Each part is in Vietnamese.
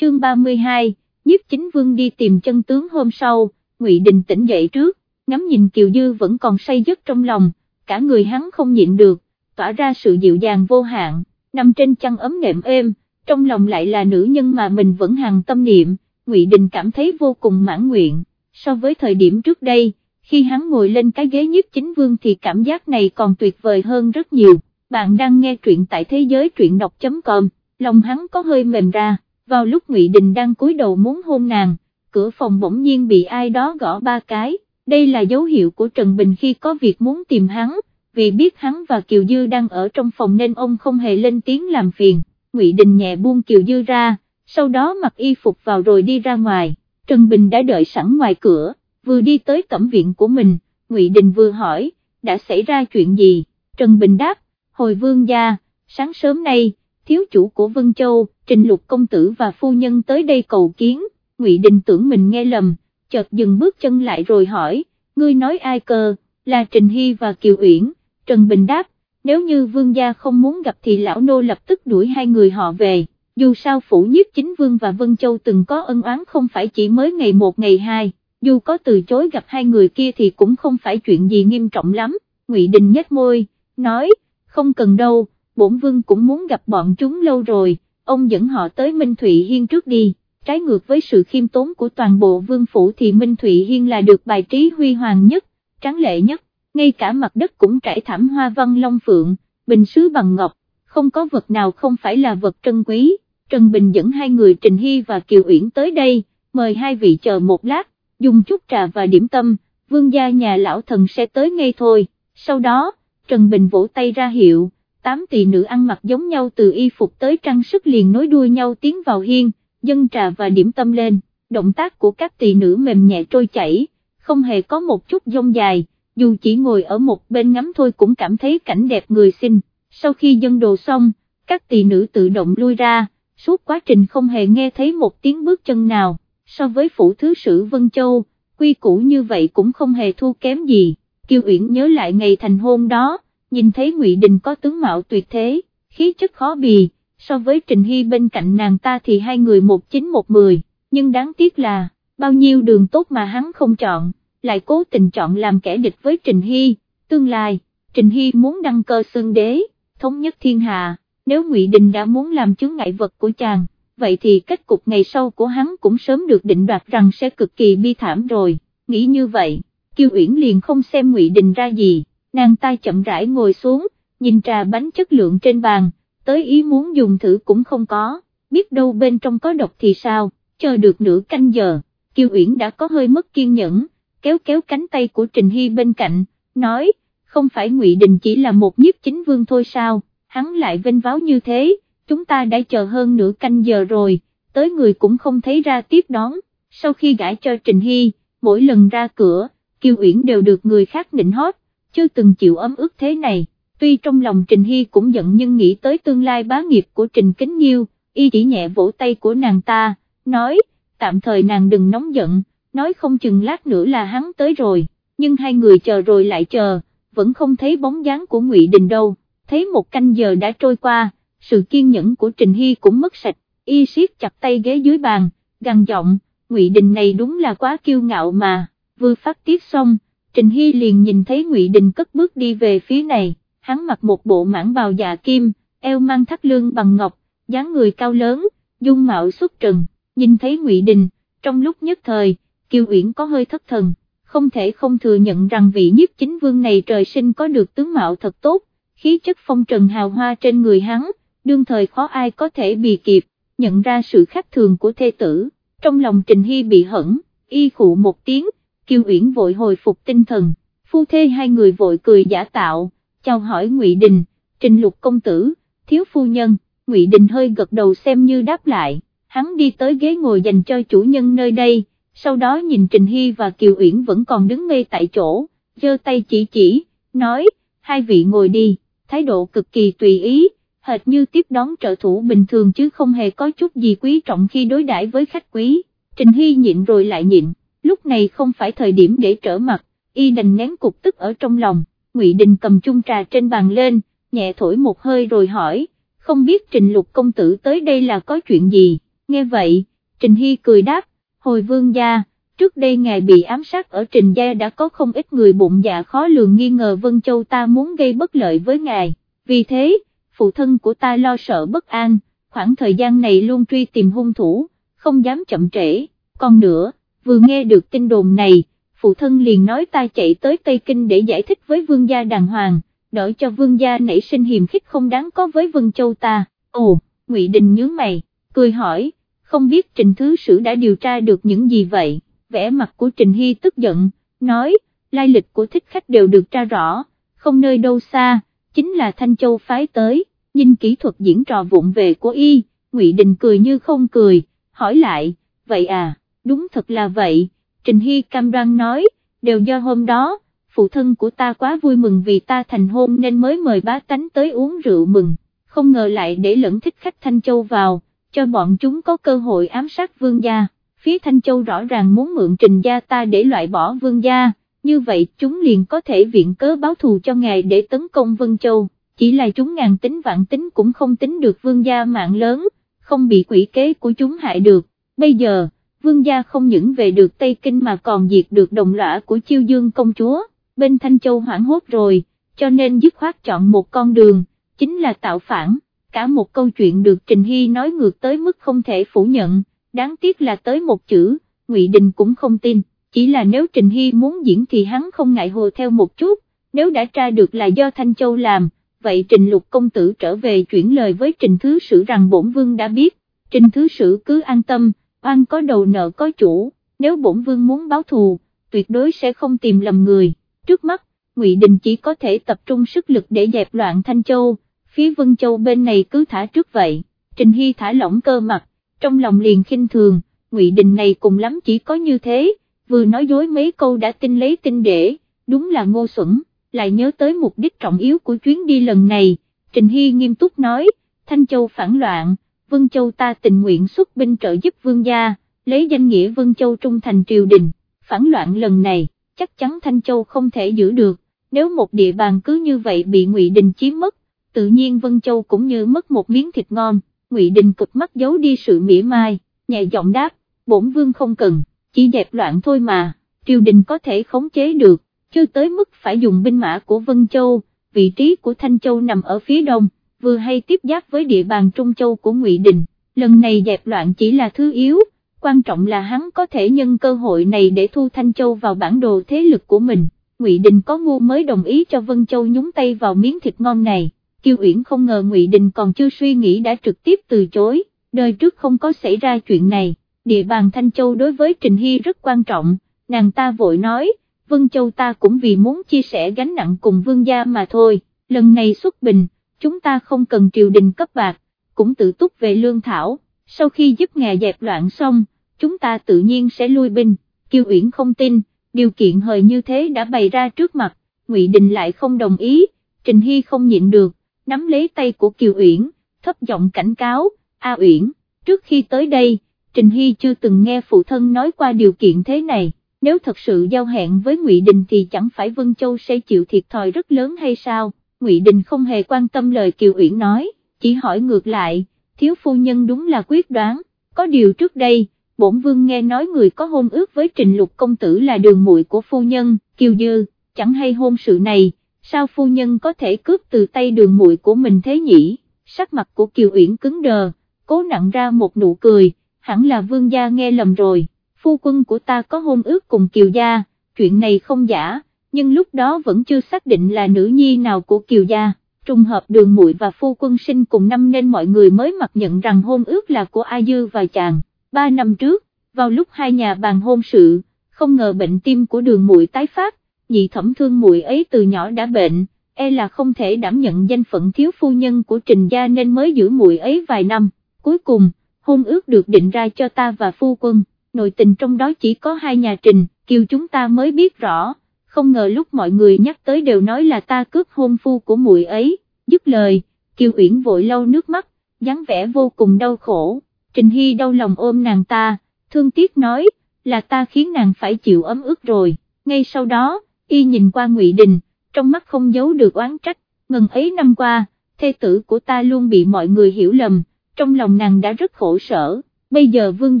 chương 32, nhiếp chính vương đi tìm chân tướng hôm sau, Ngụy Đình tỉnh dậy trước, ngắm nhìn Kiều Dư vẫn còn say giấc trong lòng, cả người hắn không nhịn được, tỏa ra sự dịu dàng vô hạn, nằm trên chăn ấm nệm êm, trong lòng lại là nữ nhân mà mình vẫn hằng tâm niệm, Ngụy Đình cảm thấy vô cùng mãn nguyện, so với thời điểm trước đây, khi hắn ngồi lên cái ghế nhiếp chính vương thì cảm giác này còn tuyệt vời hơn rất nhiều, bạn đang nghe truyện tại thế giới truyện đọc.com, lòng hắn có hơi mềm ra, vào lúc Ngụy Đình đang cúi đầu muốn hôn nàng, cửa phòng bỗng nhiên bị ai đó gõ ba cái, đây là dấu hiệu của Trần Bình khi có việc muốn tìm hắn, vì biết hắn và Kiều Dư đang ở trong phòng nên ông không hề lên tiếng làm phiền, Ngụy Đình nhẹ buông Kiều Dư ra, sau đó mặc y phục vào rồi đi ra ngoài, Trần Bình đã đợi sẵn ngoài cửa, vừa đi tới cẩm viện của mình, Ngụy Đình vừa hỏi, đã xảy ra chuyện gì, Trần Bình đáp, hồi vương gia, sáng sớm nay, thiếu chủ của Vân Châu, Trình Lục Công Tử và Phu Nhân tới đây cầu kiến, Ngụy Đình tưởng mình nghe lầm, chợt dừng bước chân lại rồi hỏi, ngươi nói ai cơ, là Trình Hy và Kiều Uyển, Trần Bình đáp, nếu như vương gia không muốn gặp thì lão nô lập tức đuổi hai người họ về, dù sao phủ nhiếp chính vương và Vân Châu từng có ân oán không phải chỉ mới ngày một ngày hai, dù có từ chối gặp hai người kia thì cũng không phải chuyện gì nghiêm trọng lắm, Ngụy Đình nhếch môi, nói, không cần đâu, bổn vương cũng muốn gặp bọn chúng lâu rồi, ông dẫn họ tới Minh Thụy Hiên trước đi, trái ngược với sự khiêm tốn của toàn bộ vương phủ thì Minh Thụy Hiên là được bài trí huy hoàng nhất, tráng lệ nhất, ngay cả mặt đất cũng trải thảm hoa văn long phượng, bình sứ bằng ngọc, không có vật nào không phải là vật trân quý, Trần Bình dẫn hai người Trình Hy và Kiều Uyển tới đây, mời hai vị chờ một lát, dùng chút trà và điểm tâm, vương gia nhà lão thần sẽ tới ngay thôi, sau đó, Trần Bình vỗ tay ra hiệu, tám tỷ nữ ăn mặc giống nhau từ y phục tới trang sức liền nối đuôi nhau tiến vào hiên, dân trà và điểm tâm lên, động tác của các tỷ nữ mềm nhẹ trôi chảy, không hề có một chút dông dài, dù chỉ ngồi ở một bên ngắm thôi cũng cảm thấy cảnh đẹp người xinh, sau khi dân đồ xong, các tỷ nữ tự động lui ra, suốt quá trình không hề nghe thấy một tiếng bước chân nào, so với phủ thứ sử Vân Châu, quy củ như vậy cũng không hề thua kém gì, Kiều Uyển nhớ lại ngày thành hôn đó, nhìn thấy Ngụy Đình có tướng mạo tuyệt thế, khí chất khó bì, so với Trình Hy bên cạnh nàng ta thì hai người một chín một mười, nhưng đáng tiếc là, bao nhiêu đường tốt mà hắn không chọn, lại cố tình chọn làm kẻ địch với Trình Hy, tương lai, Trình Hy muốn đăng cơ xương đế, thống nhất thiên hạ, nếu Ngụy Đình đã muốn làm chướng ngại vật của chàng, vậy thì kết cục ngày sau của hắn cũng sớm được định đoạt rằng sẽ cực kỳ bi thảm rồi, nghĩ như vậy, Kiều Uyển liền không xem Ngụy Đình ra gì nàng ta chậm rãi ngồi xuống, nhìn trà bánh chất lượng trên bàn, tới ý muốn dùng thử cũng không có, biết đâu bên trong có độc thì sao, chờ được nửa canh giờ, Kiều Uyển đã có hơi mất kiên nhẫn, kéo kéo cánh tay của Trình Hy bên cạnh, nói, không phải Ngụy Đình chỉ là một nhiếp chính vương thôi sao, hắn lại vênh váo như thế, chúng ta đã chờ hơn nửa canh giờ rồi, tới người cũng không thấy ra tiếp đón, sau khi gãi cho Trình Hy, mỗi lần ra cửa, Kiều Uyển đều được người khác nịnh hót, chưa từng chịu ấm ức thế này, tuy trong lòng Trình Hy cũng giận nhưng nghĩ tới tương lai bá nghiệp của Trình Kính Nhiêu, y chỉ nhẹ vỗ tay của nàng ta, nói, tạm thời nàng đừng nóng giận, nói không chừng lát nữa là hắn tới rồi, nhưng hai người chờ rồi lại chờ, vẫn không thấy bóng dáng của Ngụy Đình đâu, thấy một canh giờ đã trôi qua, sự kiên nhẫn của Trình Hy cũng mất sạch, y siết chặt tay ghế dưới bàn, gằn giọng, Ngụy Đình này đúng là quá kiêu ngạo mà, vừa phát tiết xong, Trình Hy liền nhìn thấy Ngụy Đình cất bước đi về phía này, hắn mặc một bộ mãn bào dạ kim, eo mang thắt lưng bằng ngọc, dáng người cao lớn, dung mạo xuất trần, nhìn thấy Ngụy Đình, trong lúc nhất thời, Kiều Uyển có hơi thất thần, không thể không thừa nhận rằng vị nhiếp chính vương này trời sinh có được tướng mạo thật tốt, khí chất phong trần hào hoa trên người hắn, đương thời khó ai có thể bì kịp, nhận ra sự khác thường của thê tử, trong lòng Trình Hy bị hẫn, y khụ một tiếng, Kiều Uyển vội hồi phục tinh thần, phu thê hai người vội cười giả tạo, chào hỏi Ngụy Đình, Trình Lục công tử, thiếu phu nhân, Ngụy Đình hơi gật đầu xem như đáp lại, hắn đi tới ghế ngồi dành cho chủ nhân nơi đây, sau đó nhìn Trình Hy và Kiều Uyển vẫn còn đứng ngây tại chỗ, giơ tay chỉ chỉ, nói, hai vị ngồi đi, thái độ cực kỳ tùy ý, hệt như tiếp đón trợ thủ bình thường chứ không hề có chút gì quý trọng khi đối đãi với khách quý, Trình Hy nhịn rồi lại nhịn lúc này không phải thời điểm để trở mặt, y đành nén cục tức ở trong lòng, Ngụy Đình cầm chung trà trên bàn lên, nhẹ thổi một hơi rồi hỏi, không biết Trình Lục công tử tới đây là có chuyện gì, nghe vậy, Trình Hy cười đáp, hồi vương gia, trước đây ngài bị ám sát ở Trình Gia đã có không ít người bụng dạ khó lường nghi ngờ Vân Châu ta muốn gây bất lợi với ngài, vì thế, phụ thân của ta lo sợ bất an, khoảng thời gian này luôn truy tìm hung thủ, không dám chậm trễ, còn nữa, vừa nghe được tin đồn này, phụ thân liền nói ta chạy tới Tây Kinh để giải thích với vương gia đàng hoàng, đỡ cho vương gia nảy sinh hiềm khích không đáng có với Vân Châu ta, ồ, Ngụy Đình nhớ mày, cười hỏi, không biết Trình Thứ Sử đã điều tra được những gì vậy, vẻ mặt của Trình Hy tức giận, nói, lai lịch của thích khách đều được tra rõ, không nơi đâu xa, chính là Thanh Châu phái tới, nhìn kỹ thuật diễn trò vụng về của y, Ngụy Đình cười như không cười, hỏi lại, vậy à, đúng thật là vậy, Trình Hy cam đoan nói, đều do hôm đó, phụ thân của ta quá vui mừng vì ta thành hôn nên mới mời bá tánh tới uống rượu mừng, không ngờ lại để lẫn thích khách Thanh Châu vào, cho bọn chúng có cơ hội ám sát vương gia, phía Thanh Châu rõ ràng muốn mượn trình gia ta để loại bỏ vương gia, như vậy chúng liền có thể viện cớ báo thù cho ngài để tấn công Vân Châu, chỉ là chúng ngàn tính vạn tính cũng không tính được vương gia mạng lớn, không bị quỷ kế của chúng hại được, bây giờ, vương gia không những về được Tây Kinh mà còn diệt được đồng lõa của chiêu dương công chúa, bên Thanh Châu hoảng hốt rồi, cho nên dứt khoát chọn một con đường, chính là tạo phản, cả một câu chuyện được Trình Hy nói ngược tới mức không thể phủ nhận, đáng tiếc là tới một chữ, Ngụy Đình cũng không tin, chỉ là nếu Trình Hy muốn diễn thì hắn không ngại hồ theo một chút, nếu đã tra được là do Thanh Châu làm, vậy Trình Lục Công Tử trở về chuyển lời với Trình Thứ Sử rằng bổn vương đã biết, Trình Thứ Sử cứ an tâm, oan có đầu nợ có chủ, nếu bổn vương muốn báo thù, tuyệt đối sẽ không tìm lầm người, trước mắt, Ngụy Đình chỉ có thể tập trung sức lực để dẹp loạn Thanh Châu, phía Vân Châu bên này cứ thả trước vậy, Trình Hy thả lỏng cơ mặt, trong lòng liền khinh thường, Ngụy Đình này cùng lắm chỉ có như thế, vừa nói dối mấy câu đã tin lấy tin để, đúng là ngô xuẩn, lại nhớ tới mục đích trọng yếu của chuyến đi lần này, Trình Hy nghiêm túc nói, Thanh Châu phản loạn, Vân Châu ta tình nguyện xuất binh trợ giúp vương gia, lấy danh nghĩa Vân Châu trung thành triều đình, phản loạn lần này, chắc chắn Thanh Châu không thể giữ được, nếu một địa bàn cứ như vậy bị Ngụy Đình chiếm mất, tự nhiên Vân Châu cũng như mất một miếng thịt ngon, Ngụy Đình cực mắt giấu đi sự mỉa mai, nhẹ giọng đáp, bổn vương không cần, chỉ dẹp loạn thôi mà, triều đình có thể khống chế được, chưa tới mức phải dùng binh mã của Vân Châu, vị trí của Thanh Châu nằm ở phía đông, vừa hay tiếp giáp với địa bàn Trung Châu của Ngụy Đình, lần này dẹp loạn chỉ là thứ yếu, quan trọng là hắn có thể nhân cơ hội này để thu Thanh Châu vào bản đồ thế lực của mình, Ngụy Đình có ngu mới đồng ý cho Vân Châu nhúng tay vào miếng thịt ngon này. Kiều Uyển không ngờ Ngụy Đình còn chưa suy nghĩ đã trực tiếp từ chối, đời trước không có xảy ra chuyện này, địa bàn Thanh Châu đối với Trình Hy rất quan trọng, nàng ta vội nói, Vân Châu ta cũng vì muốn chia sẻ gánh nặng cùng vương gia mà thôi, lần này xuất bình, chúng ta không cần triều đình cấp bạc, cũng tự túc về lương thảo, sau khi giúp ngài dẹp loạn xong, chúng ta tự nhiên sẽ lui binh, Kiều Uyển không tin, điều kiện hời như thế đã bày ra trước mặt, Ngụy Đình lại không đồng ý, Trình Hy không nhịn được nắm lấy tay của Kiều Uyển, thấp giọng cảnh cáo, A Uyển, trước khi tới đây, Trình Hy chưa từng nghe phụ thân nói qua điều kiện thế này, nếu thật sự giao hẹn với Ngụy Đình thì chẳng phải Vân Châu sẽ chịu thiệt thòi rất lớn hay sao, Ngụy Đình không hề quan tâm lời Kiều Uyển nói, chỉ hỏi ngược lại, thiếu phu nhân đúng là quyết đoán, có điều trước đây, bổn vương nghe nói người có hôn ước với Trình Lục Công Tử là đường muội của phu nhân, Kiều Dư, chẳng hay hôn sự này sao phu nhân có thể cướp từ tay đường muội của mình thế nhỉ, sắc mặt của Kiều Uyển cứng đờ, cố nặng ra một nụ cười, hẳn là vương gia nghe lầm rồi, phu quân của ta có hôn ước cùng Kiều gia, chuyện này không giả, nhưng lúc đó vẫn chưa xác định là nữ nhi nào của Kiều gia, trùng hợp đường muội và phu quân sinh cùng năm nên mọi người mới mặc nhận rằng hôn ước là của A Dư và chàng, ba năm trước, vào lúc hai nhà bàn hôn sự, không ngờ bệnh tim của đường muội tái phát, nhị thẩm thương muội ấy từ nhỏ đã bệnh, e là không thể đảm nhận danh phận thiếu phu nhân của trình gia nên mới giữ muội ấy vài năm, cuối cùng, hôn ước được định ra cho ta và phu quân, nội tình trong đó chỉ có hai nhà trình, kiều chúng ta mới biết rõ, không ngờ lúc mọi người nhắc tới đều nói là ta cướp hôn phu của muội ấy, dứt lời, kiều uyển vội lau nước mắt, dáng vẻ vô cùng đau khổ, trình hy đau lòng ôm nàng ta, thương tiếc nói, là ta khiến nàng phải chịu ấm ức rồi, ngay sau đó, y nhìn qua Ngụy Đình, trong mắt không giấu được oán trách, ngần ấy năm qua, thê tử của ta luôn bị mọi người hiểu lầm, trong lòng nàng đã rất khổ sở, bây giờ vương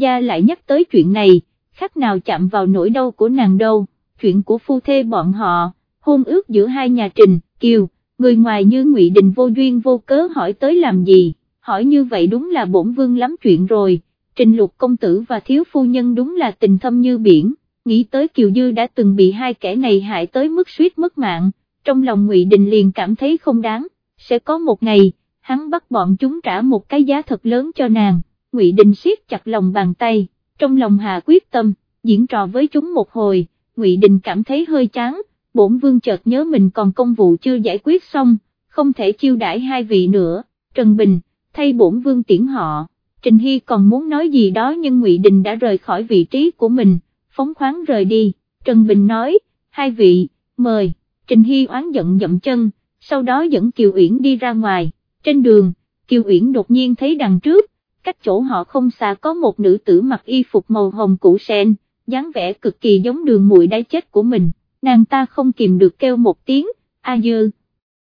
gia lại nhắc tới chuyện này, khác nào chạm vào nỗi đau của nàng đâu, chuyện của phu thê bọn họ, hôn ước giữa hai nhà Trình, Kiều, người ngoài như ngụy Đình vô duyên vô cớ hỏi tới làm gì, hỏi như vậy đúng là bổn vương lắm chuyện rồi, Trình lục công tử và thiếu phu nhân đúng là tình thâm như biển, nghĩ tới Kiều Dư đã từng bị hai kẻ này hại tới mức suýt mất mạng, trong lòng ngụy Đình liền cảm thấy không đáng, sẽ có một ngày, hắn bắt bọn chúng trả một cái giá thật lớn cho nàng, ngụy Đình siết chặt lòng bàn tay, trong lòng hà quyết tâm, diễn trò với chúng một hồi, ngụy Đình cảm thấy hơi chán, bổn vương chợt nhớ mình còn công vụ chưa giải quyết xong, không thể chiêu đãi hai vị nữa, Trần Bình, thay bổn vương tiễn họ, Trình Hy còn muốn nói gì đó nhưng Ngụy Đình đã rời khỏi vị trí của mình, phóng khoáng rời đi, Trần Bình nói, hai vị, mời, Trình Hy oán giận dậm chân, sau đó dẫn Kiều Uyển đi ra ngoài, trên đường, Kiều Uyển đột nhiên thấy đằng trước, cách chỗ họ không xa có một nữ tử mặc y phục màu hồng cũ sen, dáng vẻ cực kỳ giống đường muội đáy chết của mình nàng ta không kìm được kêu một tiếng, a dơ.